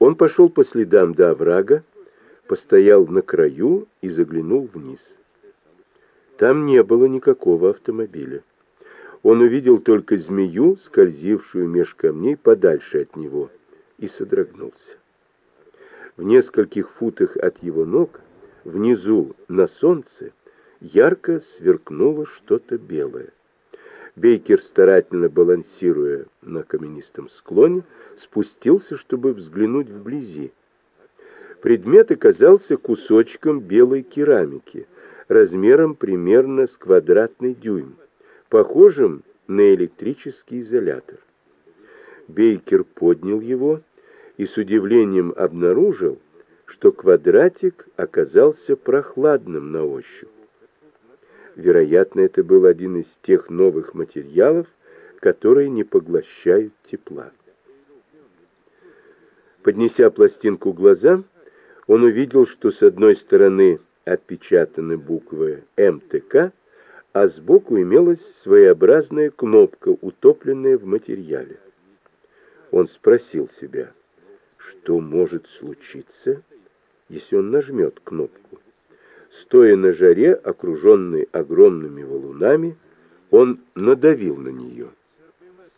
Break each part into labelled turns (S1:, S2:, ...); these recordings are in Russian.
S1: Он пошел по следам до оврага, постоял на краю и заглянул вниз. Там не было никакого автомобиля. Он увидел только змею, скользившую меж камней подальше от него, и содрогнулся. В нескольких футах от его ног, внизу на солнце, ярко сверкнуло что-то белое. Бейкер, старательно балансируя на каменистом склоне, спустился, чтобы взглянуть вблизи. Предмет оказался кусочком белой керамики, размером примерно с квадратный дюйм, похожим на электрический изолятор. Бейкер поднял его и с удивлением обнаружил, что квадратик оказался прохладным на ощупь. Вероятно, это был один из тех новых материалов, которые не поглощают тепла. Поднеся пластинку глазам, он увидел, что с одной стороны отпечатаны буквы МТК, а сбоку имелась своеобразная кнопка, утопленная в материале. Он спросил себя, что может случиться, если он нажмет кнопку. Стоя на жаре, окруженный огромными валунами, он надавил на нее.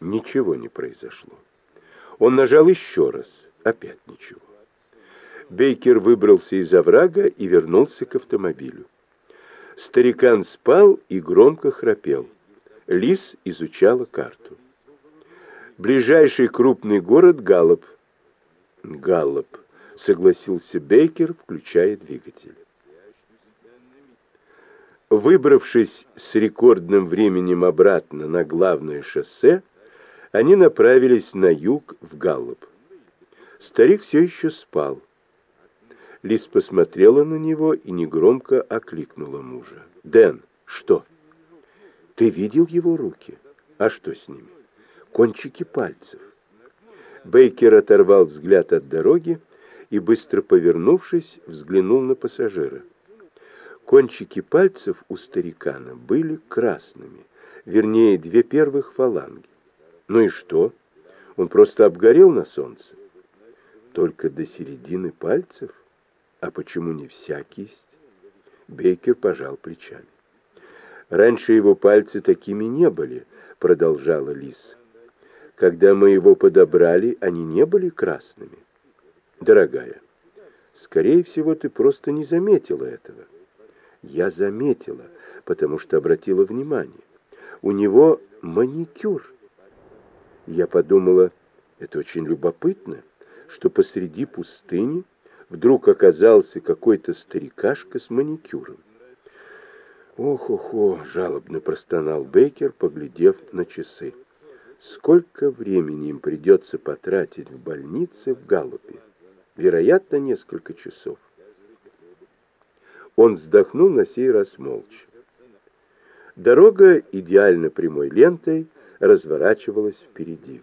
S1: Ничего не произошло. Он нажал еще раз. Опять ничего. Бейкер выбрался из оврага и вернулся к автомобилю. Старикан спал и громко храпел. Лис изучала карту. Ближайший крупный город — Галлоп. Галлоп, согласился Бейкер, включая двигатель. Выбравшись с рекордным временем обратно на главное шоссе, они направились на юг в Галлоп. Старик все еще спал. Лис посмотрела на него и негромко окликнула мужа. «Дэн, что?» «Ты видел его руки? А что с ними?» «Кончики пальцев». Бейкер оторвал взгляд от дороги и, быстро повернувшись, взглянул на пассажира. Кончики пальцев у старикана были красными, вернее, две первых фаланги. Ну и что? Он просто обгорел на солнце. Только до середины пальцев? А почему не вся кисть? Бейкер пожал плечами. Раньше его пальцы такими не были, продолжала Лис. Когда мы его подобрали, они не были красными. Дорогая, скорее всего, ты просто не заметила этого. Я заметила, потому что обратила внимание. У него маникюр. Я подумала, это очень любопытно, что посреди пустыни вдруг оказался какой-то старикашка с маникюром. «Ох-охо!» — жалобно простонал Бейкер, поглядев на часы. «Сколько времени им придется потратить в больнице в Галлопе? Вероятно, несколько часов». Он вздохнул на сей раз молча. Дорога идеально прямой лентой разворачивалась впереди.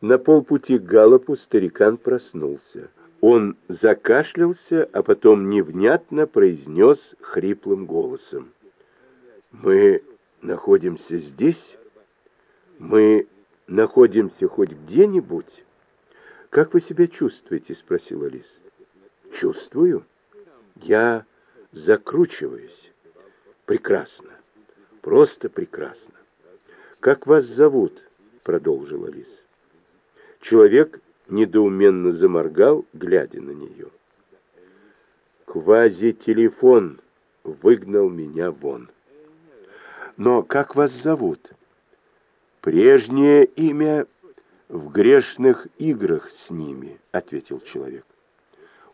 S1: На полпути к Галопу старикан проснулся. Он закашлялся, а потом невнятно произнес хриплым голосом. «Мы находимся здесь? Мы находимся хоть где-нибудь?» «Как вы себя чувствуете?» — спросила Лис. «Чувствую?» Я закручиваюсь. Прекрасно. Просто прекрасно. Как вас зовут? Продолжила Лис. Человек недоуменно заморгал, глядя на нее. Квази-телефон выгнал меня вон. Но как вас зовут? Прежнее имя в грешных играх с ними, ответил человек.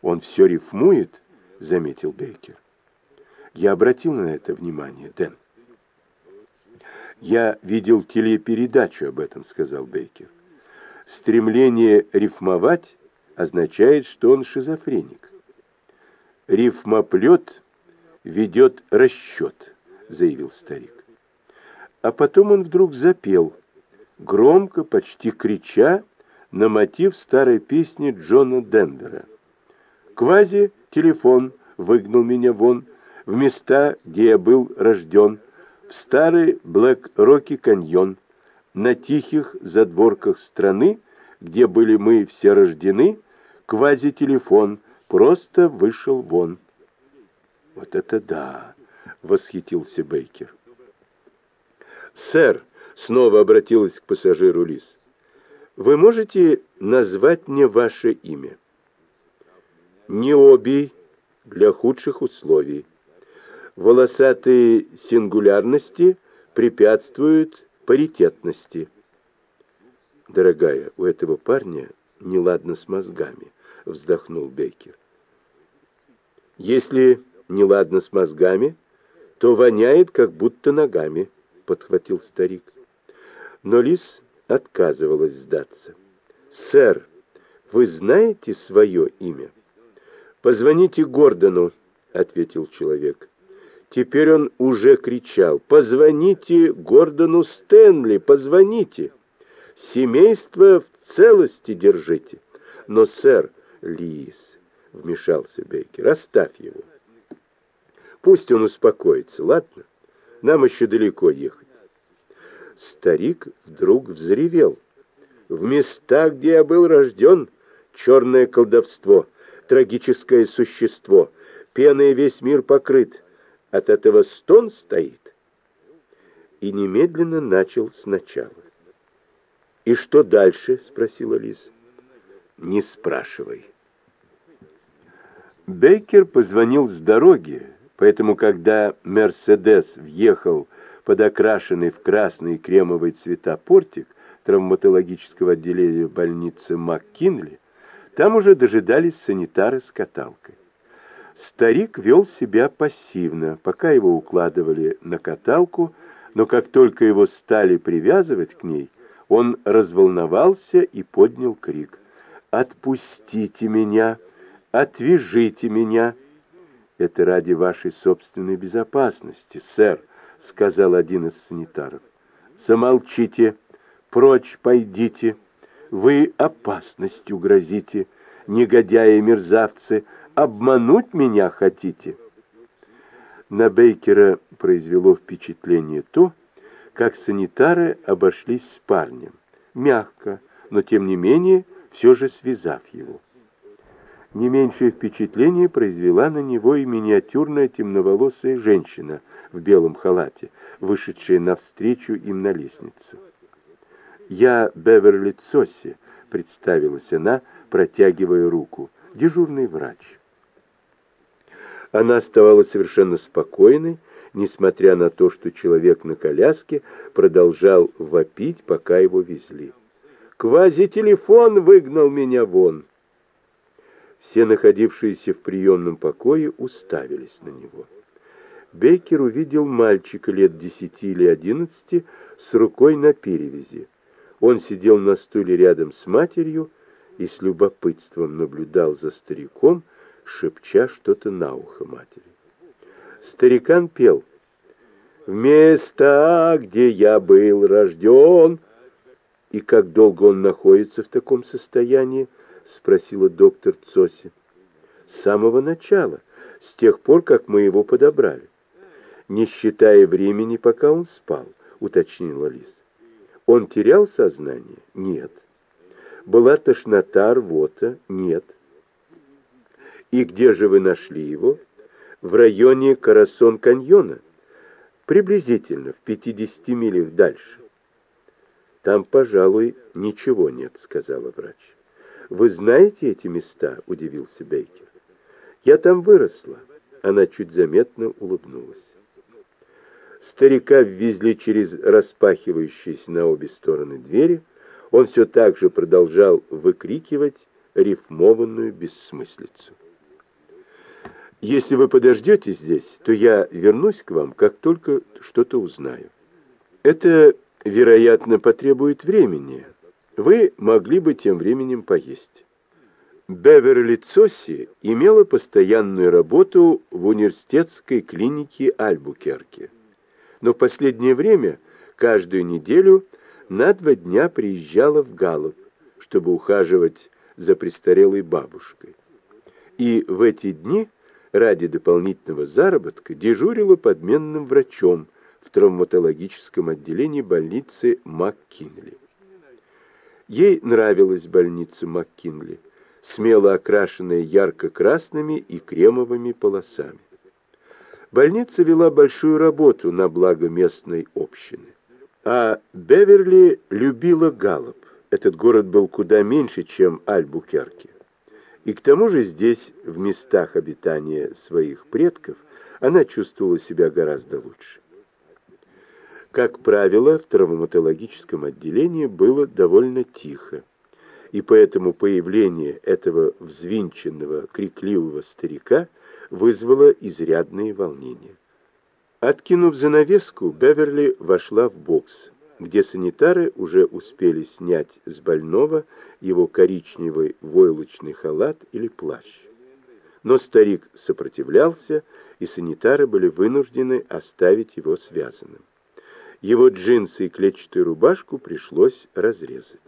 S1: Он все рифмует, — заметил Бейкер. Я обратил на это внимание, Дэн. «Я видел телепередачу об этом», — сказал Бейкер. «Стремление рифмовать означает, что он шизофреник. Рифмоплет ведет расчет», — заявил старик. А потом он вдруг запел, громко, почти крича, на мотив старой песни Джона Денвера. «Квази телефон выгнал меня вон, в места, где я был рожден, в старый Блэк-Роки каньон, на тихих задворках страны, где были мы все рождены, квазителефон просто вышел вон. Вот это да, восхитился Бейкер. Сэр, снова обратилась к пассажиру Лис. Вы можете назвать мне ваше имя? Необий для худших условий. Волосатые сингулярности препятствуют паритетности. Дорогая, у этого парня неладно с мозгами, вздохнул Бейкер. Если неладно с мозгами, то воняет, как будто ногами, подхватил старик. Но лис отказывалась сдаться. Сэр, вы знаете свое имя? Позвоните Гордону, ответил человек. Теперь он уже кричал. «Позвоните Гордону Стэнли, позвоните! Семейство в целости держите!» «Но, сэр, Лис!» — вмешался Бейкер. «Оставь его. Пусть он успокоится, ладно? Нам еще далеко ехать». Старик вдруг взревел. «В местах, где я был рожден, черное колдовство, трагическое существо, пеной весь мир покрыт» От этого стон стоит. И немедленно начал сначала. «И что дальше?» — спросила Лиз. «Не спрашивай». Бейкер позвонил с дороги, поэтому, когда «Мерседес» въехал под окрашенный в красный и кремовый цвета портик травматологического отделения больницы МакКинли, там уже дожидались санитары с каталкой. Старик вел себя пассивно, пока его укладывали на каталку, но как только его стали привязывать к ней, он разволновался и поднял крик. «Отпустите меня! Отвяжите меня!» «Это ради вашей собственной безопасности, сэр», — сказал один из санитаров. «Замолчите! Прочь пойдите! Вы опасностью грозите, негодяи-мерзавцы!» обмануть меня хотите?» На Бейкера произвело впечатление то, как санитары обошлись с парнем, мягко, но тем не менее все же связав его. Не меньшее впечатление произвела на него и миниатюрная темноволосая женщина в белом халате, вышедшая навстречу им на лестницу. «Я Беверли Цосси», — представилась она, протягивая руку, — «дежурный врач». Она оставалась совершенно спокойной, несмотря на то, что человек на коляске продолжал вопить, пока его везли. «Квазителефон выгнал меня вон!» Все находившиеся в приемном покое уставились на него. Бейкер увидел мальчика лет десяти или одиннадцати с рукой на перевязи. Он сидел на стуле рядом с матерью и с любопытством наблюдал за стариком, шепча что-то на ухо матери. Старикан пел «В места, где я был рожден». «И как долго он находится в таком состоянии?» — спросила доктор Цоси. «С самого начала, с тех пор, как мы его подобрали. Не считая времени, пока он спал», — уточнила Лис. «Он терял сознание?» «Нет». «Была тошнота, рвота?» «Нет». И где же вы нашли его? В районе Карасон-каньона. Приблизительно в 50 милях дальше. Там, пожалуй, ничего нет, сказала врач. Вы знаете эти места? Удивился Бейкер. Я там выросла. Она чуть заметно улыбнулась. Старика ввезли через распахивающиеся на обе стороны двери. Он все так же продолжал выкрикивать рифмованную бессмыслицу. Если вы подождете здесь, то я вернусь к вам, как только что-то узнаю. Это, вероятно, потребует времени. Вы могли бы тем временем поесть. Беверли Цосси имела постоянную работу в университетской клинике Альбукерке. Но в последнее время каждую неделю на два дня приезжала в Галлоп, чтобы ухаживать за престарелой бабушкой. И в эти дни ради дополнительного заработка дежурила подменным врачом в травматологическом отделении больницы МакКинли. Ей нравилась больница МакКинли. смело окрашенная ярко-красными и кремовыми полосами. Больница вела большую работу на благо местной общины. А Беверли любила Галлоп. Этот город был куда меньше, чем Альбукерке. И к тому же здесь, в местах обитания своих предков, она чувствовала себя гораздо лучше. Как правило, в травматологическом отделении было довольно тихо, и поэтому появление этого взвинченного, крикливого старика вызвало изрядные волнения. Откинув занавеску, Беверли вошла в бокс, где санитары уже успели снять с больного его коричневый войлочный халат или плащ. Но старик сопротивлялся, и санитары были вынуждены оставить его связанным. Его джинсы и клетчатую рубашку пришлось разрезать.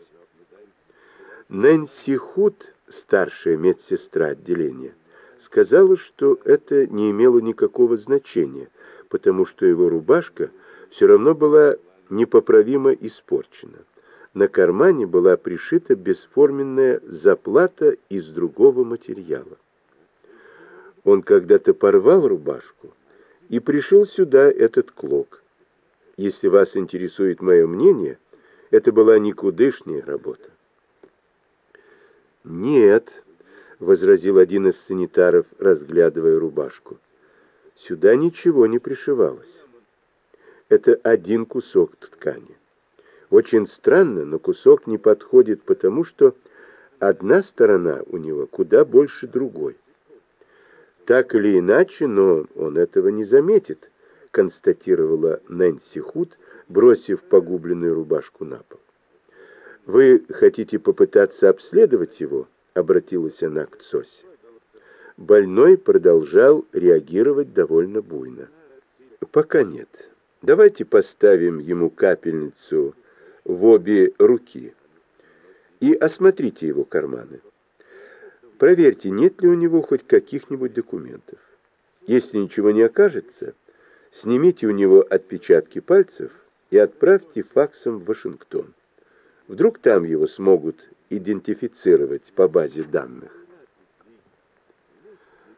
S1: Нэнси Худ, старшая медсестра отделения, сказала, что это не имело никакого значения, потому что его рубашка все равно была непоправимо испорчена. На кармане была пришита бесформенная заплата из другого материала. Он когда-то порвал рубашку и пришил сюда этот клок. Если вас интересует мое мнение, это была никудышняя работа. «Нет», — возразил один из санитаров, разглядывая рубашку, — «сюда ничего не пришивалось. Это один кусок ткани. Очень странно, но кусок не подходит потому, что одна сторона у него куда больше другой. Так или иначе, но он этого не заметит» констатировала Нэнси Худ, бросив погубленную рубашку на пол. «Вы хотите попытаться обследовать его?» — обратилась она к Цосе. Больной продолжал реагировать довольно буйно. «Пока нет. Давайте поставим ему капельницу в обе руки и осмотрите его карманы. Проверьте, нет ли у него хоть каких-нибудь документов. Если ничего не окажется, Снимите у него отпечатки пальцев и отправьте факсом в Вашингтон. Вдруг там его смогут идентифицировать по базе данных.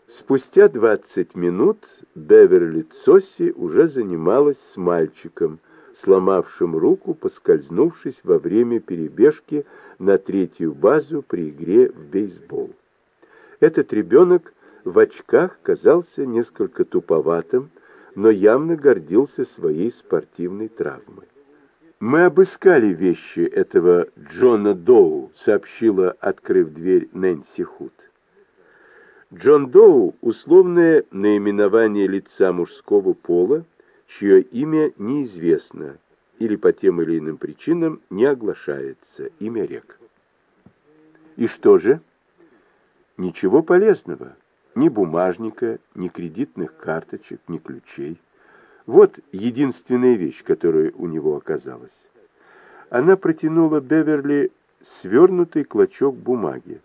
S1: Спустя 20 минут Беверли Цосси уже занималась с мальчиком, сломавшим руку, поскользнувшись во время перебежки на третью базу при игре в бейсбол. Этот ребенок в очках казался несколько туповатым, но явно гордился своей спортивной травмой. «Мы обыскали вещи этого Джона Доу», — сообщила, открыв дверь Нэнси Худ. Джон Доу — условное наименование лица мужского пола, чье имя неизвестно или по тем или иным причинам не оглашается, имя рек. И что же? Ничего полезного ни бумажника, ни кредитных карточек, ни ключей. Вот единственная вещь, которая у него оказалась. Она протянула Беверли свернутый клочок бумаги.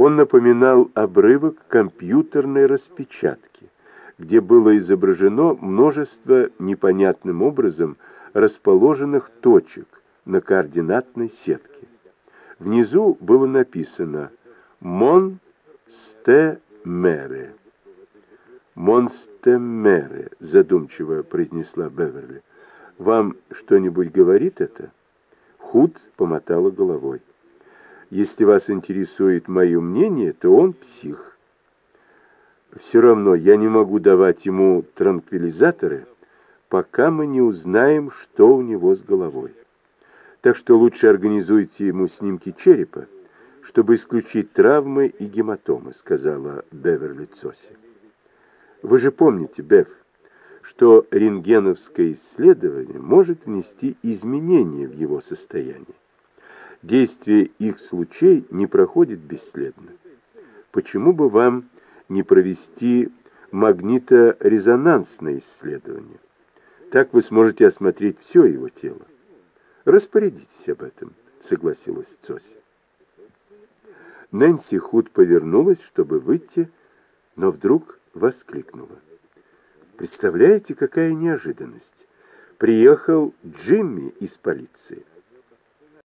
S1: Он напоминал обрывок компьютерной распечатки, где было изображено множество непонятным образом расположенных точек на координатной сетке. Внизу было написано «Мон Сте Мэре. «Монстемере», — задумчиво произнесла Беверли. «Вам что-нибудь говорит это?» Худ помотала головой. «Если вас интересует мое мнение, то он псих. Все равно я не могу давать ему транквилизаторы, пока мы не узнаем, что у него с головой. Так что лучше организуйте ему снимки черепа, чтобы исключить травмы и гематомы», — сказала Беверли Цоси. «Вы же помните, Бев, что рентгеновское исследование может внести изменения в его состояние. Действие их случай не проходит бесследно. Почему бы вам не провести магниторезонансное исследование? Так вы сможете осмотреть все его тело. Распорядитесь об этом, согласилась Цоси. Нэнси Худ повернулась, чтобы выйти, но вдруг воскликнула. «Представляете, какая неожиданность! Приехал Джимми из полиции.